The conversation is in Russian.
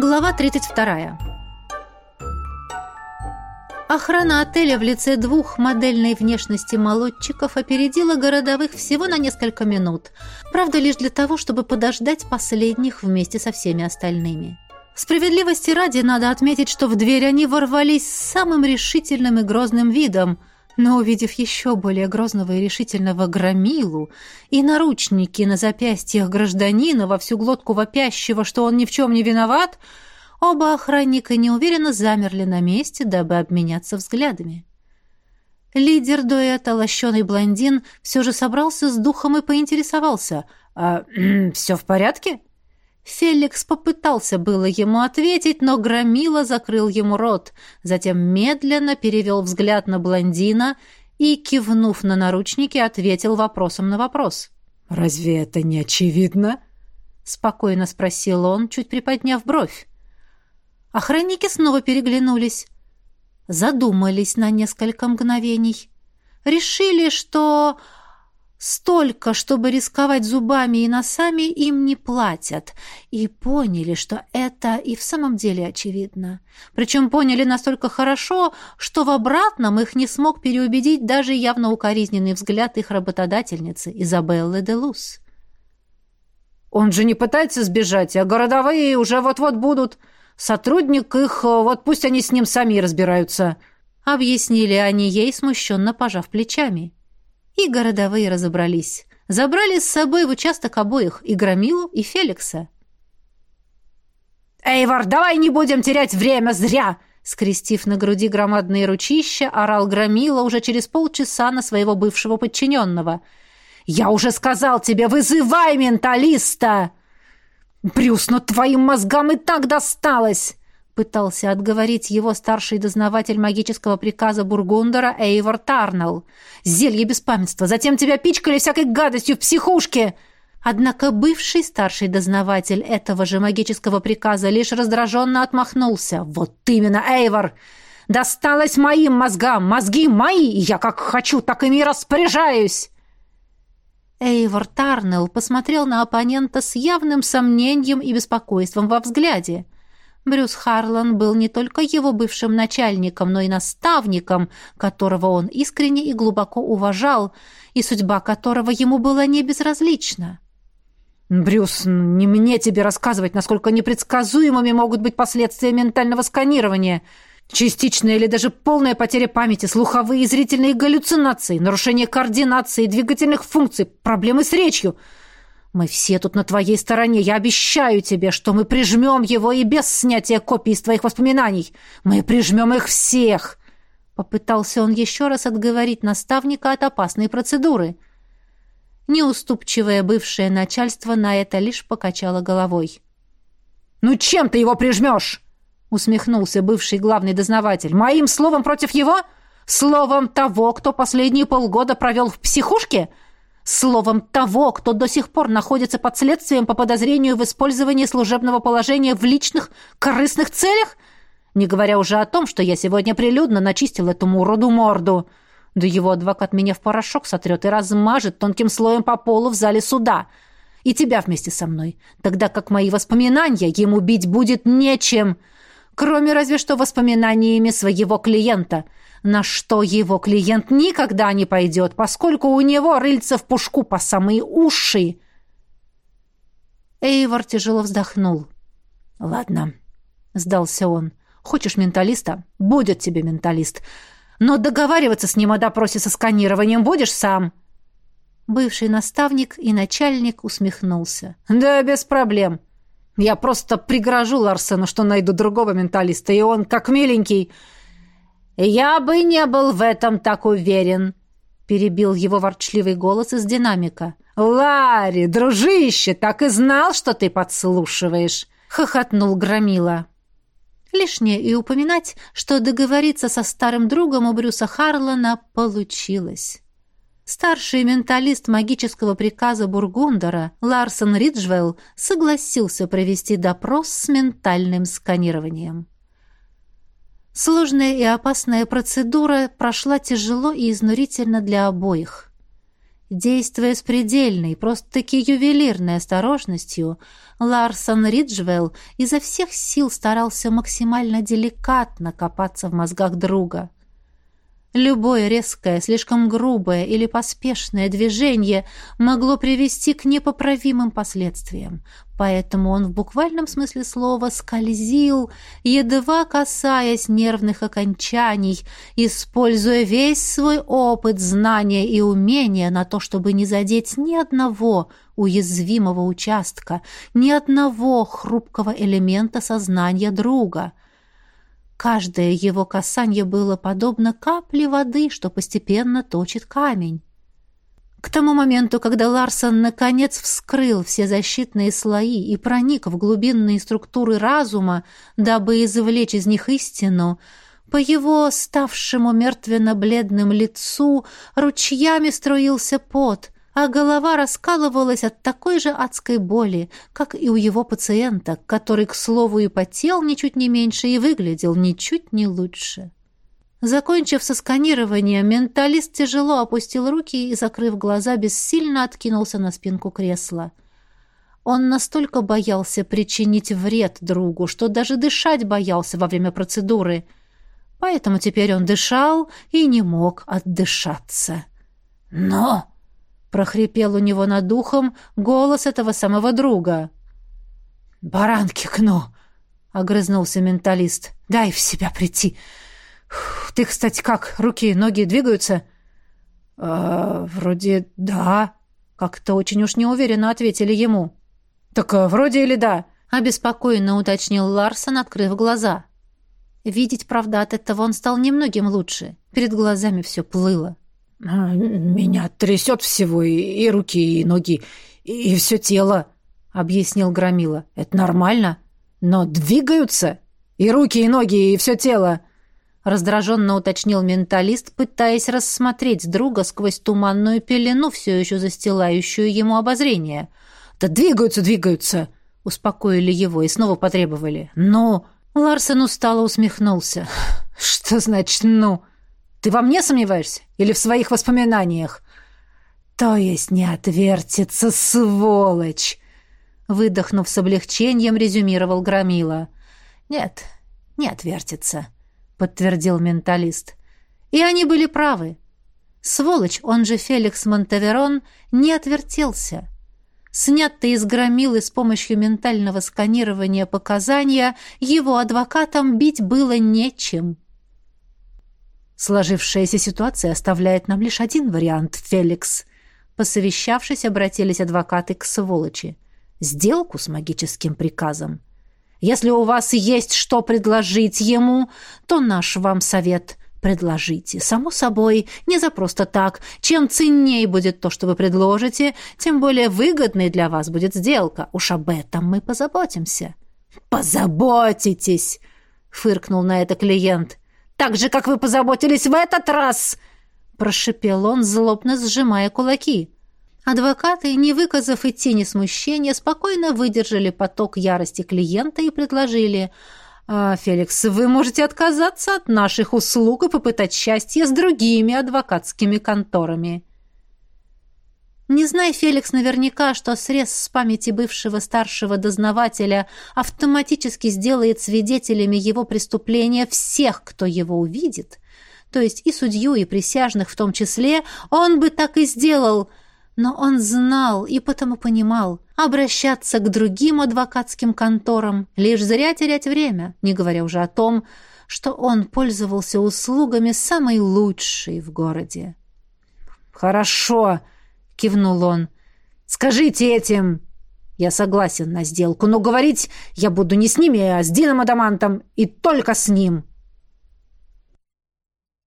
Глава 32. Охрана отеля в лице двух модельной внешности молодчиков опередила городовых всего на несколько минут. Правда, лишь для того, чтобы подождать последних вместе со всеми остальными. Справедливости ради надо отметить, что в дверь они ворвались с самым решительным и грозным видом – но, увидев еще более грозного и решительного громилу и наручники на запястьях гражданина во всю глотку вопящего, что он ни в чем не виноват, оба охранника неуверенно замерли на месте, дабы обменяться взглядами. Лидер дуэта, лощеный блондин, все же собрался с духом и поинтересовался. «А все в порядке?» Феликс попытался было ему ответить, но Громила закрыл ему рот, затем медленно перевел взгляд на блондина и, кивнув на наручники, ответил вопросом на вопрос. «Разве это не очевидно?» — спокойно спросил он, чуть приподняв бровь. Охранники снова переглянулись, задумались на несколько мгновений. Решили, что Столько, чтобы рисковать зубами и носами, им не платят. И поняли, что это и в самом деле очевидно. Причем поняли настолько хорошо, что в обратном их не смог переубедить даже явно укоризненный взгляд их работодательницы Изабеллы де Лус. «Он же не пытается сбежать, а городовые уже вот-вот будут. Сотрудник их, вот пусть они с ним сами разбираются», — объяснили они ей, смущенно пожав плечами. И городовые разобрались. Забрали с собой в участок обоих, и Громилу, и Феликса. «Эйвор, давай не будем терять время зря!» Скрестив на груди громадные ручища, орал Громила уже через полчаса на своего бывшего подчиненного. «Я уже сказал тебе, вызывай менталиста!» «Брюс, но твоим мозгам и так досталось!» Пытался отговорить его старший дознаватель магического приказа Бургундера Эйвор Тарнелл. «Зелье беспамятства! Затем тебя пичкали всякой гадостью в психушке!» Однако бывший старший дознаватель этого же магического приказа лишь раздраженно отмахнулся. «Вот именно, Эйвор! Досталось моим мозгам! Мозги мои! Я как хочу, так ими распоряжаюсь!» Эйвор Тарнелл посмотрел на оппонента с явным сомнением и беспокойством во взгляде. Брюс Харлан был не только его бывшим начальником, но и наставником, которого он искренне и глубоко уважал, и судьба которого ему была не безразлична. «Брюс, не мне тебе рассказывать, насколько непредсказуемыми могут быть последствия ментального сканирования. Частичная или даже полная потеря памяти, слуховые и зрительные галлюцинации, нарушение координации двигательных функций, проблемы с речью — мы все тут на твоей стороне. Я обещаю тебе, что мы прижмем его и без снятия копий из твоих воспоминаний. Мы прижмем их всех!» Попытался он еще раз отговорить наставника от опасной процедуры. Неуступчивое бывшее начальство на это лишь покачало головой. «Ну чем ты его прижмешь?» усмехнулся бывший главный дознаватель. «Моим словом против его? Словом того, кто последние полгода провел в психушке?» Словом, того, кто до сих пор находится под следствием по подозрению в использовании служебного положения в личных корыстных целях? Не говоря уже о том, что я сегодня прилюдно начистил этому уроду морду. Да его адвокат меня в порошок сотрет и размажет тонким слоем по полу в зале суда. И тебя вместе со мной. Тогда как мои воспоминания ему бить будет нечем, кроме разве что воспоминаниями своего клиента — на что его клиент никогда не пойдет, поскольку у него рыльца в пушку по самые уши. Эйвор тяжело вздохнул. «Ладно», — сдался он. «Хочешь менталиста? Будет тебе менталист. Но договариваться с ним о допросе со сканированием будешь сам». Бывший наставник и начальник усмехнулся. «Да, без проблем. Я просто пригрожу Ларсену, что найду другого менталиста, и он, как миленький, «Я бы не был в этом так уверен», — перебил его ворчливый голос из динамика. «Ларри, дружище, так и знал, что ты подслушиваешь», — хохотнул Громила. Лишнее и упоминать, что договориться со старым другом у Брюса Харлана получилось. Старший менталист магического приказа Бургундера Ларсон Риджвелл согласился провести допрос с ментальным сканированием. Сложная и опасная процедура прошла тяжело и изнурительно для обоих. Действуя с предельной, просто-таки ювелирной осторожностью, Ларсон Риджвелл изо всех сил старался максимально деликатно копаться в мозгах друга. Любое резкое, слишком грубое или поспешное движение могло привести к непоправимым последствиям, поэтому он в буквальном смысле слова скользил, едва касаясь нервных окончаний, используя весь свой опыт, знания и умения на то, чтобы не задеть ни одного уязвимого участка, ни одного хрупкого элемента сознания друга — Каждое его касание было подобно капле воды, что постепенно точит камень. К тому моменту, когда Ларсон наконец вскрыл все защитные слои и проник в глубинные структуры разума, дабы извлечь из них истину, по его ставшему мертвенно-бледным лицу ручьями струился пот, а голова раскалывалась от такой же адской боли, как и у его пациента, который, к слову, и потел ничуть не меньше и выглядел ничуть не лучше. Закончив со сканированием, менталист тяжело опустил руки и, закрыв глаза, бессильно откинулся на спинку кресла. Он настолько боялся причинить вред другу, что даже дышать боялся во время процедуры. Поэтому теперь он дышал и не мог отдышаться. «Но!» Прохрипел у него над духом голос этого самого друга. «Баранки, Кно!» — огрызнулся менталист. «Дай в себя прийти. Ты, кстати, как, руки, ноги двигаются?» «Э, «Вроде да», — как-то очень уж неуверенно ответили ему. «Так э, вроде или да?» — обеспокоенно уточнил Ларсон, открыв глаза. Видеть, правда, от этого он стал немногим лучше. Перед глазами все плыло. А, «Меня трясет всего, и, и руки, и ноги, и, и все тело», — объяснил Громила. «Это нормально, но двигаются, и руки, и ноги, и все тело». Раздраженно уточнил менталист, пытаясь рассмотреть друга сквозь туманную пелену, все еще застилающую ему обозрение. «Да двигаются, двигаются!» — успокоили его и снова потребовали. «Ну...» Ларсен устало усмехнулся. «Что значит «ну»?» Ты во мне сомневаешься? Или в своих воспоминаниях?» «То есть не отвертится, сволочь!» Выдохнув с облегчением, резюмировал Громила. «Нет, не отвертится», — подтвердил менталист. И они были правы. Сволочь, он же Феликс Монтеверон, не отвертелся. Снятые из громилы с помощью ментального сканирования показания, его адвокатам бить было нечем. Сложившаяся ситуация оставляет нам лишь один вариант, Феликс. Посовещавшись, обратились адвокаты к сволочи. Сделку с магическим приказом. Если у вас есть что предложить ему, то наш вам совет — предложите. Само собой, не за просто так. Чем ценнее будет то, что вы предложите, тем более выгодной для вас будет сделка. Уж об этом мы позаботимся». «Позаботитесь!» — фыркнул на это клиент так же, как вы позаботились в этот раз!» Прошипел он, злобно сжимая кулаки. Адвокаты, не выказав и тени смущения, спокойно выдержали поток ярости клиента и предложили «А, «Феликс, вы можете отказаться от наших услуг и попытать счастье с другими адвокатскими конторами». Не зная Феликс наверняка, что срез с памяти бывшего старшего дознавателя автоматически сделает свидетелями его преступления всех, кто его увидит, то есть и судью, и присяжных в том числе, он бы так и сделал. Но он знал и потому понимал, обращаться к другим адвокатским конторам, лишь зря терять время, не говоря уже о том, что он пользовался услугами самой лучшей в городе. «Хорошо», кивнул он. Скажите этим. Я согласен на сделку, но говорить я буду не с ними, а с Дином Адамантом и только с ним.